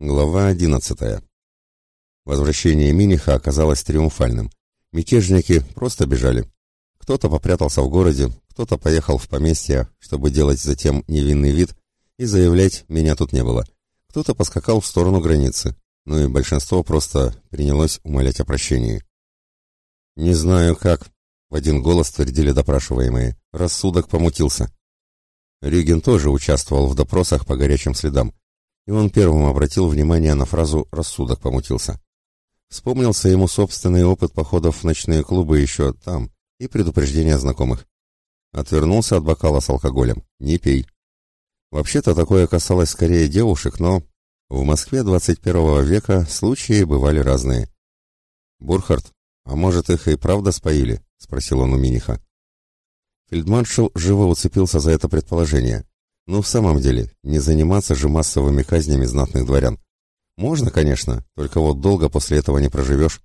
Глава 11. Возвращение Миниха оказалось триумфальным. Мятежники просто бежали. Кто-то попрятался в городе, кто-то поехал в поместье, чтобы делать затем невинный вид и заявлять «меня тут не было». Кто-то поскакал в сторону границы, ну и большинство просто принялось умолять о прощении. «Не знаю как», — в один голос твердили допрашиваемые, — «рассудок помутился». Рюген тоже участвовал в допросах по горячим следам, и он первым обратил внимание на фразу «рассудок помутился». Вспомнился ему собственный опыт походов в ночные клубы еще там и предупреждения знакомых. Отвернулся от бокала с алкоголем. «Не пей». Вообще-то такое касалось скорее девушек, но в Москве 21 века случаи бывали разные. «Бурхард, а может их и правда споили?» — спросил он у Миниха. Фельдмаршал живо уцепился за это предположение. Ну, в самом деле, не заниматься же массовыми казнями знатных дворян. Можно, конечно, только вот долго после этого не проживешь.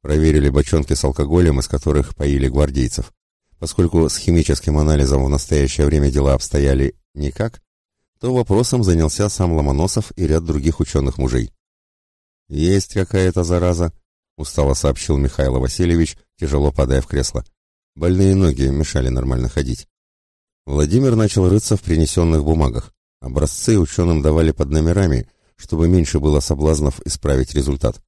Проверили бочонки с алкоголем, из которых поили гвардейцев. Поскольку с химическим анализом в настоящее время дела обстояли никак, то вопросом занялся сам Ломоносов и ряд других ученых мужей. «Есть какая-то зараза», — устало сообщил Михаил Васильевич, тяжело падая в кресло. Больные ноги мешали нормально ходить. Владимир начал рыться в принесенных бумагах. Образцы ученым давали под номерами, чтобы меньше было соблазнов исправить результат.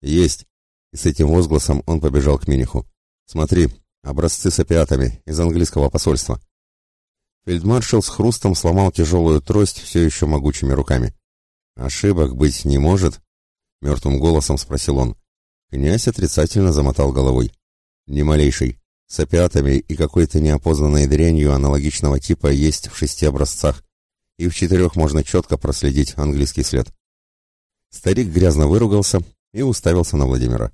«Есть!» И с этим возгласом он побежал к Миниху. «Смотри, образцы с опиатами из английского посольства». Фельдмаршал с хрустом сломал тяжелую трость все еще могучими руками. «Ошибок быть не может?» — мертвым голосом спросил он. Князь отрицательно замотал головой. «Ни малейшей с опиатами и какой-то неопознанной дрянью аналогичного типа есть в шести образцах, и в четырех можно четко проследить английский след. Старик грязно выругался и уставился на Владимира.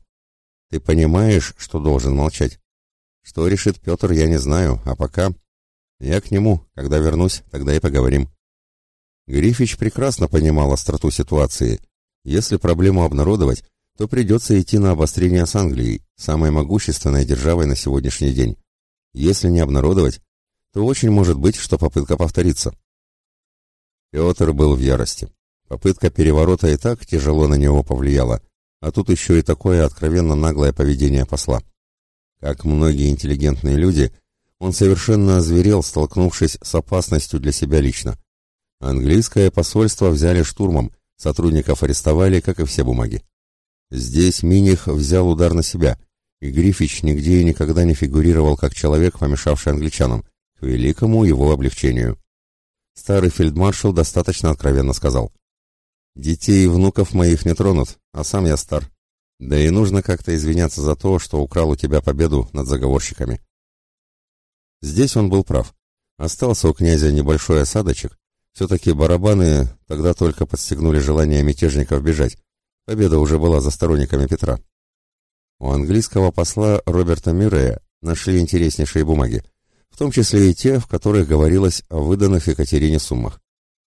«Ты понимаешь, что должен молчать? Что решит Петр, я не знаю, а пока...» «Я к нему. Когда вернусь, тогда и поговорим». Грифич прекрасно понимал остроту ситуации. Если проблему обнародовать, то придется идти на обострение с Англией, самой могущественной державой на сегодняшний день. Если не обнародовать, то очень может быть, что попытка повторится. Петр был в ярости. Попытка переворота и так тяжело на него повлияла, а тут еще и такое откровенно наглое поведение посла. Как многие интеллигентные люди, он совершенно озверел, столкнувшись с опасностью для себя лично. Английское посольство взяли штурмом, сотрудников арестовали, как и все бумаги. Здесь Миних взял удар на себя, и Грифич нигде и никогда не фигурировал как человек, помешавший англичанам, к великому его облегчению. Старый фельдмаршал достаточно откровенно сказал. «Детей и внуков моих не тронут, а сам я стар. Да и нужно как-то извиняться за то, что украл у тебя победу над заговорщиками». Здесь он был прав. Остался у князя небольшой осадочек. Все-таки барабаны тогда только подстегнули желание мятежников бежать, Победа уже была за сторонниками Петра. У английского посла Роберта Мюррея нашли интереснейшие бумаги, в том числе и те, в которых говорилось о выданных Екатерине суммах.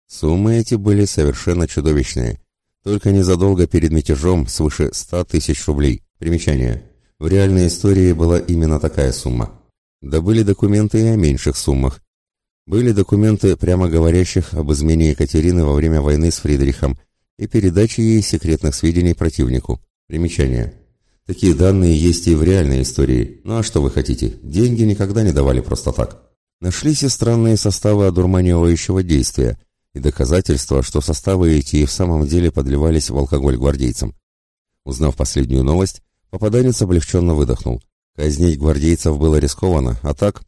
Суммы эти были совершенно чудовищные. Только незадолго перед мятежом свыше 100 тысяч рублей. Примечание. В реальной истории была именно такая сумма. Да были документы и о меньших суммах. Были документы, прямо говорящих об измене Екатерины во время войны с Фридрихом и передачи ей секретных сведений противнику. Примечание. Такие данные есть и в реальной истории. Ну а что вы хотите? Деньги никогда не давали просто так. Нашлись и странные составы одурманивающего действия, и доказательства, что составы эти и в самом деле подливались в алкоголь гвардейцам. Узнав последнюю новость, попаданец облегченно выдохнул. Казнить гвардейцев было рискованно, а так...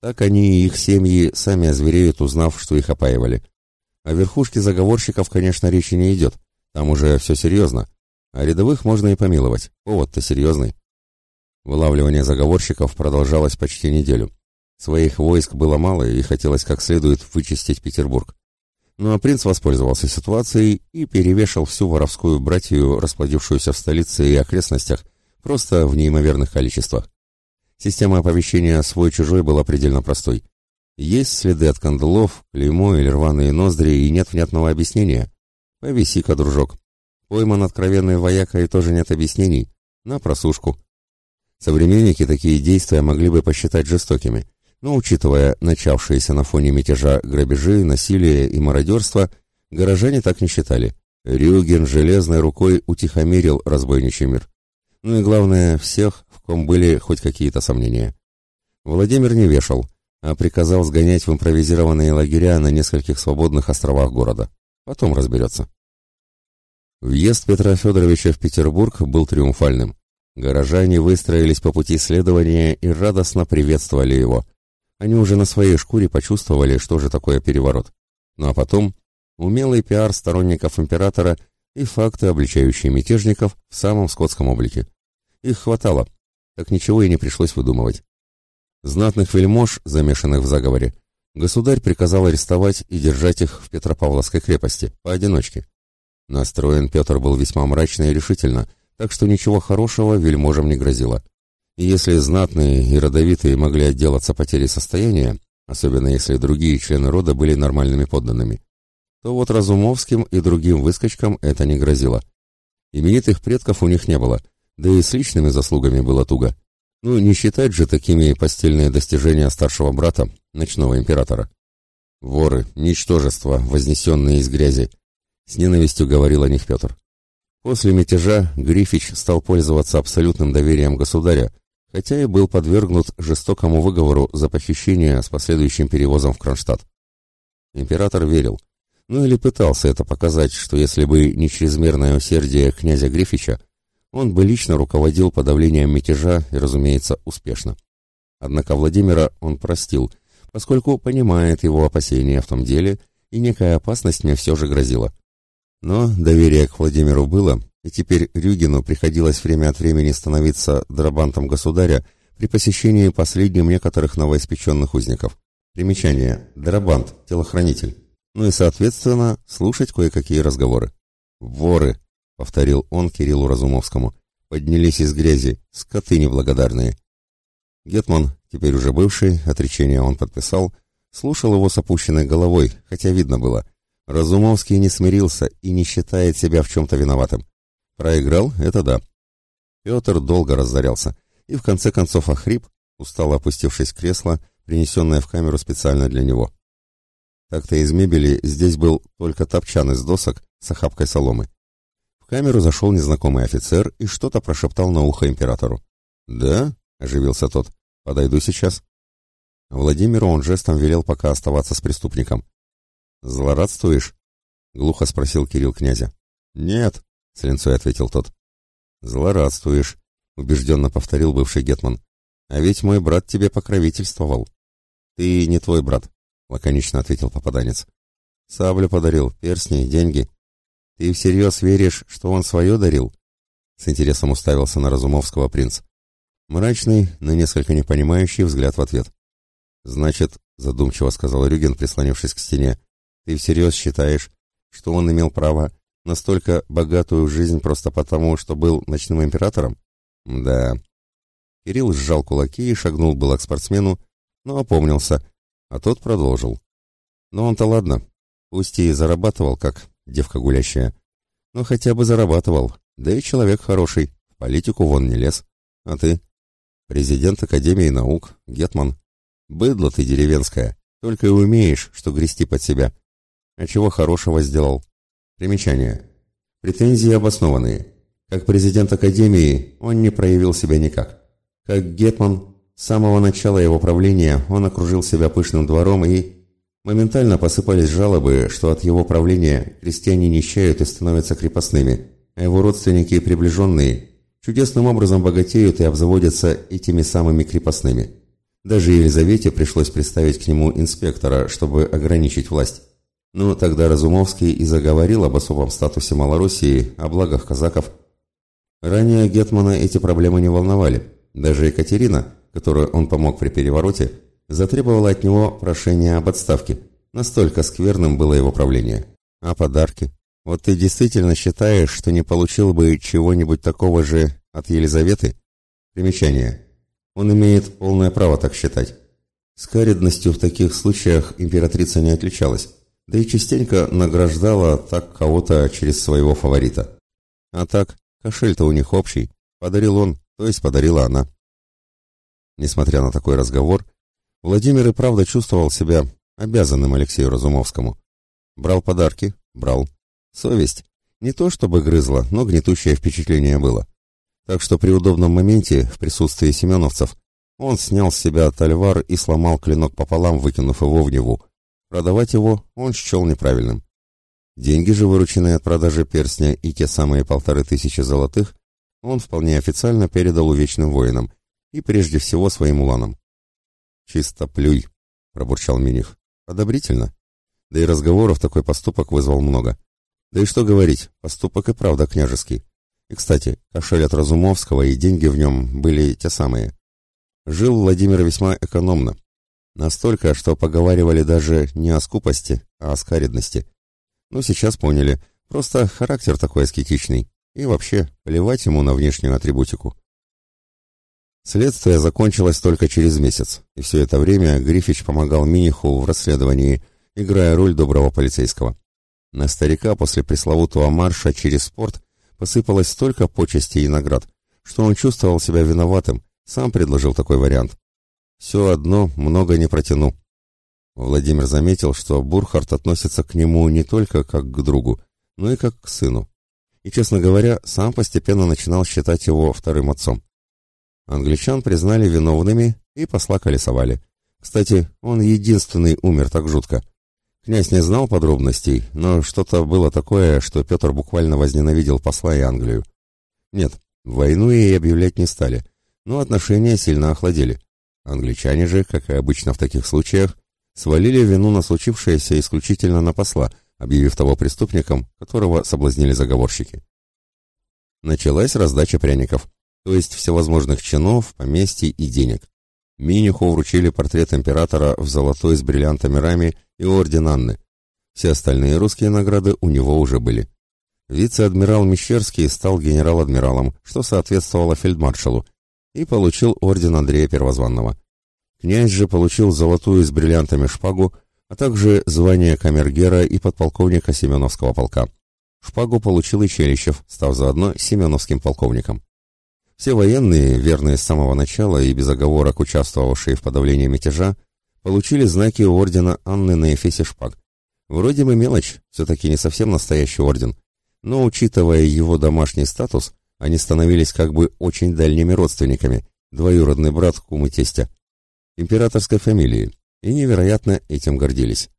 Так они и их семьи сами озвереют, узнав, что их опаивали. О верхушке заговорщиков, конечно, речи не идет. Там уже все серьезно. А рядовых можно и помиловать. Повод-то серьезный. Вылавливание заговорщиков продолжалось почти неделю. Своих войск было мало, и хотелось как следует вычистить Петербург. Ну а принц воспользовался ситуацией и перевешал всю воровскую братью, расплодившуюся в столице и окрестностях, просто в неимоверных количествах. Система оповещения «свой-чужой» была предельно простой. Есть следы от кандалов, клеймо или рваные ноздри, и нет внятного объяснения. Повиси-ка, дружок. Пойман откровенный вояка и тоже нет объяснений. На просушку. Современники такие действия могли бы посчитать жестокими, но, учитывая начавшиеся на фоне мятежа грабежи, насилие и мародерство, горожане так не считали. Рюген железной рукой утихомирил разбойничий мир. Ну и главное, всех, в ком были хоть какие-то сомнения. Владимир не вешал, а приказал сгонять в импровизированные лагеря на нескольких свободных островах города. Потом разберется. Въезд Петра Федоровича в Петербург был триумфальным. Горожане выстроились по пути следования и радостно приветствовали его. Они уже на своей шкуре почувствовали, что же такое переворот. Ну а потом умелый пиар сторонников императора и факты, обличающие мятежников в самом скотском облике. Их хватало, так ничего и не пришлось выдумывать. Знатных вельмож, замешанных в заговоре, государь приказал арестовать и держать их в Петропавловской крепости, поодиночке. Настроен Петр был весьма мрачно и решительно – так что ничего хорошего вельможам не грозило. И если знатные и родовитые могли отделаться потерей состояния, особенно если другие члены рода были нормальными подданными, то вот Разумовским и другим выскочкам это не грозило. Именитых предков у них не было, да и с личными заслугами было туго. Ну, не считать же такими постельные достижения старшего брата, ночного императора. Воры, ничтожества, вознесенные из грязи, с ненавистью говорил о них Петр. После мятежа Грифич стал пользоваться абсолютным доверием государя, хотя и был подвергнут жестокому выговору за похищение с последующим перевозом в Кронштадт. Император верил, ну или пытался это показать, что если бы не чрезмерное усердие князя Грифича, он бы лично руководил подавлением мятежа и, разумеется, успешно. Однако Владимира он простил, поскольку понимает его опасения в том деле, и некая опасность мне все же грозила. Но доверие к Владимиру было, и теперь Рюгину приходилось время от времени становиться драбантом государя при посещении последним некоторых новоиспеченных узников. Примечание. Драбант. Телохранитель. Ну и, соответственно, слушать кое-какие разговоры. «Воры!» — повторил он Кириллу Разумовскому. «Поднялись из грязи, скоты неблагодарные». Гетман, теперь уже бывший, отречение он подписал, слушал его с опущенной головой, хотя видно было, Разумовский не смирился и не считает себя в чем-то виноватым. Проиграл — это да. Петр долго разорялся и в конце концов охрип, устало опустившись в кресло, принесенное в камеру специально для него. Так-то из мебели здесь был только топчан из досок с охапкой соломы. Камеру зашел незнакомый офицер и что-то прошептал на ухо императору. «Да?» — оживился тот. «Подойду сейчас». Владимиру он жестом велел пока оставаться с преступником. «Злорадствуешь?» — глухо спросил Кирилл князя. «Нет», — с линцой ответил тот. «Злорадствуешь», — убежденно повторил бывший гетман. «А ведь мой брат тебе покровительствовал». «Ты не твой брат», — лаконично ответил попаданец. «Саблю подарил, перстни, деньги. Ты всерьез веришь, что он свое дарил?» С интересом уставился на Разумовского принц. Мрачный, но несколько непонимающий взгляд в ответ. «Значит», — задумчиво сказал Рюген, прислонившись к стене, ты всерьез считаешь, что он имел право настолько богатую жизнь просто потому, что был ночным императором? Да. Кирилл сжал кулаки и шагнул было к спортсмену, но опомнился, а тот продолжил. Но он-то ладно, пусть и зарабатывал, как девка гулящая, но хотя бы зарабатывал, да и человек хороший, в политику вон не лез. А ты? Президент Академии наук, Гетман. Быдло ты деревенская, только и умеешь, что грести под себя. А чего хорошего сделал? Примечание. Претензии обоснованные. Как президент Академии он не проявил себя никак. Как Гетман, с самого начала его правления он окружил себя пышным двором и... Моментально посыпались жалобы, что от его правления крестьяне нищают и становятся крепостными, а его родственники и приближенные чудесным образом богатеют и обзаводятся этими самыми крепостными. Даже Елизавете пришлось представить к нему инспектора, чтобы ограничить власть. Ну, тогда Разумовский и заговорил об особом статусе Малороссии, о благах казаков. Ранее Гетмана эти проблемы не волновали. Даже Екатерина, которую он помог при перевороте, затребовала от него прошение об отставке. Настолько скверным было его правление. А подарки? Вот ты действительно считаешь, что не получил бы чего-нибудь такого же от Елизаветы? Примечание. Он имеет полное право так считать. Скаридностью в таких случаях императрица не отличалась да и частенько награждала так кого-то через своего фаворита. А так, кошель-то у них общий, подарил он, то есть подарила она. Несмотря на такой разговор, Владимир и правда чувствовал себя обязанным Алексею Разумовскому. Брал подарки, брал. Совесть. Не то чтобы грызло, но гнетущее впечатление было. Так что при удобном моменте, в присутствии семеновцев, он снял с себя тальвар и сломал клинок пополам, выкинув его в Неву. Продавать его он счел неправильным. Деньги же, вырученные от продажи перстня и те самые полторы тысячи золотых, он вполне официально передал увечным воинам и прежде всего своим уланам. «Чисто плюй», — пробурчал Миних. «Одобрительно. Да и разговоров такой поступок вызвал много. Да и что говорить, поступок и правда княжеский. И, кстати, кошель от Разумовского и деньги в нем были те самые. Жил Владимир весьма экономно. Настолько, что поговаривали даже не о скупости, а о скаредности. Но сейчас поняли, просто характер такой аскетичный. И вообще, плевать ему на внешнюю атрибутику. Следствие закончилось только через месяц, и все это время Грифич помогал Миниху в расследовании, играя роль доброго полицейского. На старика после пресловутого марша через спорт посыпалось столько почестей и наград, что он чувствовал себя виноватым, сам предложил такой вариант. «Все одно много не протяну». Владимир заметил, что Бурхард относится к нему не только как к другу, но и как к сыну. И, честно говоря, сам постепенно начинал считать его вторым отцом. Англичан признали виновными и посла колесовали. Кстати, он единственный умер так жутко. Князь не знал подробностей, но что-то было такое, что Петр буквально возненавидел посла и Англию. Нет, войну ей объявлять не стали, но отношения сильно охладели. Англичане же, как и обычно в таких случаях, свалили вину на случившееся исключительно на посла, объявив того преступником, которого соблазнили заговорщики. Началась раздача пряников то есть всевозможных чинов, поместий и денег. Миниху вручили портрет императора в золотой с бриллиантами раме и орден Анны. Все остальные русские награды у него уже были. Вице-адмирал Мещерский стал генерал-адмиралом, что соответствовало фельдмаршалу, и получил орден Андрея Первозванного. Князь же получил золотую с бриллиантами шпагу, а также звание камергера и подполковника Семеновского полка. Шпагу получил и Челищев, став заодно Семеновским полковником. Все военные, верные с самого начала и без оговорок участвовавшие в подавлении мятежа, получили знаки ордена Анны на эфесе шпаг. Вроде бы мелочь, все-таки не совсем настоящий орден, но, учитывая его домашний статус, они становились как бы очень дальними родственниками, двоюродный брат кумы тестя, императорской фамилии, и невероятно этим гордились.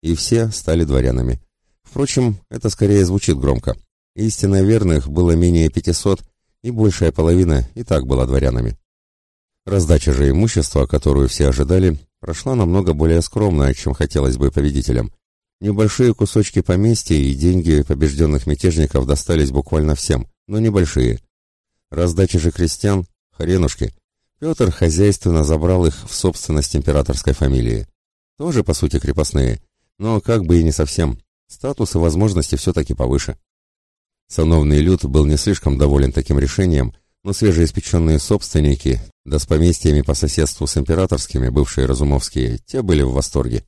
И все стали дворянами. Впрочем, это скорее звучит громко. Истинно верных было менее 500, и большая половина и так была дворянами. Раздача же имущества, которую все ожидали, прошла намного более скромно, чем хотелось бы победителям. Небольшие кусочки поместья и деньги побежденных мятежников достались буквально всем, но небольшие. Раздача же крестьян – хренушки. Петр хозяйственно забрал их в собственность императорской фамилии. Тоже, по сути, крепостные, но как бы и не совсем. Статус и возможности все-таки повыше. Сановный люд был не слишком доволен таким решением, но свежеиспеченные собственники, да с поместьями по соседству с императорскими, бывшие разумовские, те были в восторге.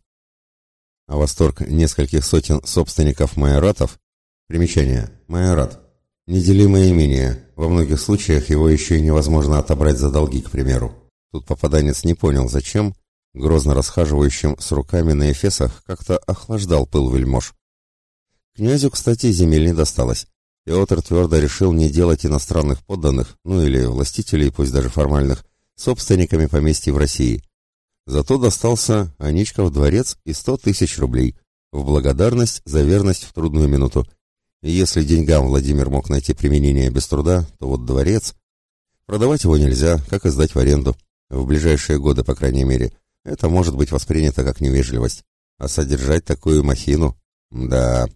А восторг нескольких сотен собственников майоратов, примечание, майорат, неделимое имение, во многих случаях его еще и невозможно отобрать за долги, к примеру. Тут попаданец не понял, зачем, грозно расхаживающим с руками на эфесах, как-то охлаждал пыл вельмож. Князю, кстати, земель не досталось. Петр твердо решил не делать иностранных подданных, ну или властителей, пусть даже формальных, собственниками поместья в России. Зато достался Аничков дворец и сто тысяч рублей в благодарность за верность в трудную минуту. И если деньгам Владимир мог найти применение без труда, то вот дворец... Продавать его нельзя, как и сдать в аренду. В ближайшие годы, по крайней мере. Это может быть воспринято как невежливость. А содержать такую махину... Да...